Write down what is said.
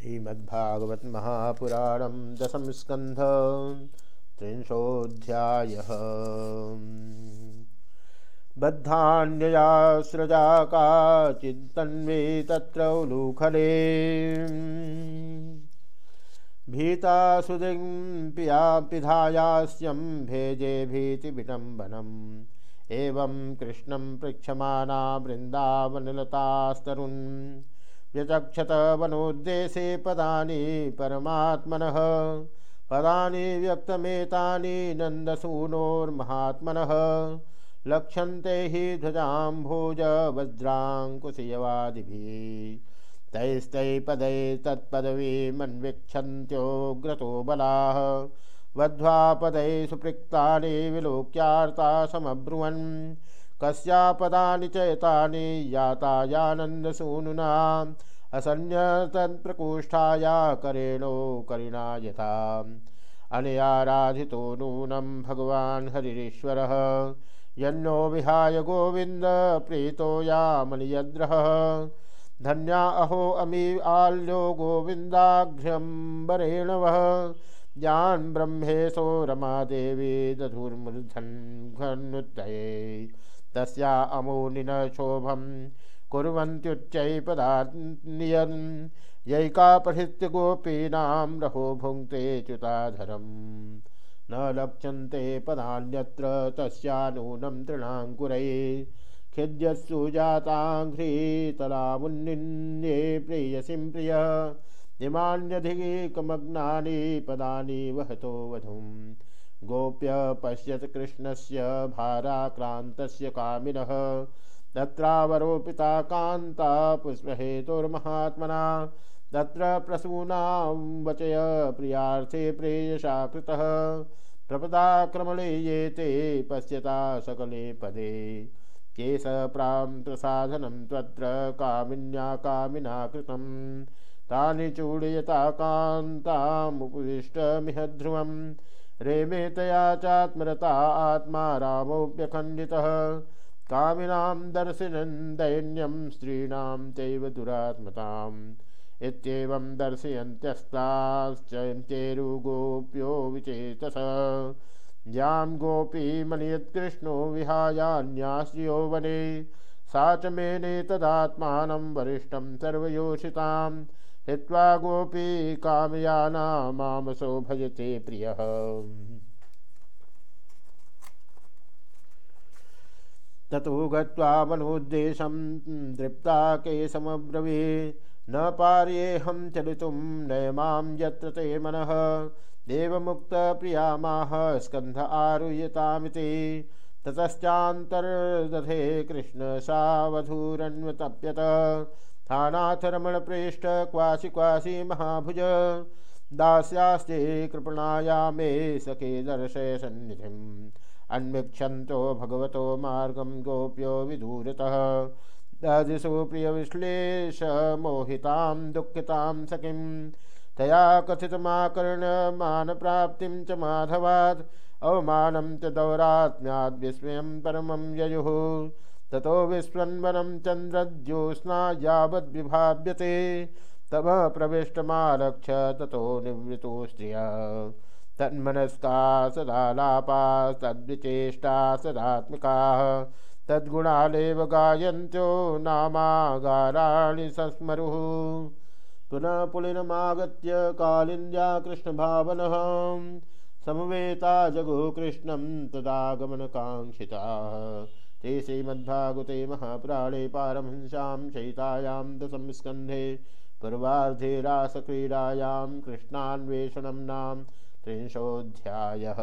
श्रीमद्भागवत महापुराण दशम स्कंध त्रिंशोध्याय बद्धान्यया सृजा काचिन्मे तत्र उलूखले। भीता सुदिं पिया पिधायास्यं भेजे भीतिविडम्बनम् एवं कृष्णं पृक्षमाणा वृन्दावनलतास्तरुन्। व्यचक्षत वनोद्देशे पदानि परमात्मनः। पदानि व्यक्तमेतानि नन्दसूनोर्महात्मनः। लक्ष्यन्ते हि ध्वजाम्भोज वज्राङ्कुशयवादिभिः। तैस्तैपदै तत्पदवीमन्वीक्षन्त्योग्रतो बलाः। वध्वापदै सुपृक्तानि विलोक्यार्ता समब्रुवन्। कस्यापदानि चयतानि यातायानन्दसूनुना असन्यतत्प्रकोष्ठाया करेणो करिणा यथा। अनयाराधितो नूनं भगवान् हरिरीश्वरः। यन्नो विहाय गोविन्द प्रीतो यामनियद्रः। धन्या अहो अमी आल्यो गोविन्दाघ्र्यम्बरेण वः ज्ञान ब्रह्मेशो रमादेवी दधुर्मूर्धन् घनुत्तये तस्या अमूनिन शोभम कुर्वन्त्युच्चैपदान्यन् यैकापहृत्य गोपीनां रहो भुङ्क्ते च्युताधरम् न लक्ष्यन्ते पदान्यत्र तस्यानूनं तृणाङ्कुरये खिद्यस्सु जाताङ्घ्रीतलामुन्निन्ये प्रेयसीं प्रिय। इमान्यधिकमग्नानि पदानि वहतो वधूम्। गोप्य पश्यत कृष्णस्य भाराक्रान्तस्य कामिनः। तत्रावरोपिता कान्ता पुष्पहेतुर्महात्मना। तत्र प्रसूनां वचय प्रियार्थे प्रेयसा कृतः। प्रपदाक्रमणे ये ते पश्यता सकले पदे। केशप्रान्तसाधनं तत्र कामिन्या कामिना कृतं तानि चूडयता कान्तामुपविष्टमिह ध्रुवम्। रेमे तया चात्मरता आत्मा रामोऽप्यखण्डितः कामिनां दर्शिनं दैन्यं स्त्रीणां चैव दुरात्मताम्। इत्येवं दर्शयन्त्यस्ताश्चयन्त्येरुगोप्यो विचेतस। यां गोपीमनियत्कृष्णो विहायान्याश्रियो वने। सा च मेने तदात्मानं वरिष्ठं सर्वयोषिताम्। हित्वा गोपी कामयाना मामसो भजते प्रिय। ततो गत्वा मनोद्देशं दृप्ता केशमब्रवी, न पार्येऽहं चलितुं नयमां यत्र ते मनः। देवमुक्तप्रियामाह स्कन्ध आरुह्यतामिति, ततश्चान्तर्दधे कृष्ण सावधूरन्वतप्यत। स्थानाथ रमण प्रेष्ठ क्वासी क्वासी महाभुज। दास्यास्ते कृपणाया मे सखे दर्शय सन्निधिम्। अन्वीक्षन्तो भगवतो मार्गं गोप्यो विदूरतः। ददिशो प्रियविश्लेषमोहितां दुःखितां सखिं तया कथितमाकर्णमानप्राप्तिं च माधवात्। अवमानं च दौरात्म्याद् विस्मयं परमं ययुः। ततो विस्वन्वनं चन्द्रज्योत्स्ना यावद्विभाव्यते। तम प्रविष्टमालक्ष्य ततो निवृतो स्त्रिया तन्मनस्का सदालापास्तद्विचेष्टा सदात्मिकाः। तद्गुणालेव गायन्त्यो नामागाराणि संस्मरुः। पुनः पुलिनमागत्य कालिन्द्या कृष्णभावनः। समवेता जगो कृष्णं तदागमनकाङ्क्षिताः। ते श्रीमद्भागवते महापुराणे पारमहंस्यां शयितायां दशम स्कन्धे रासक्रीडायां कृष्णान्वेषणं नाम त्रिंशोऽध्यायः।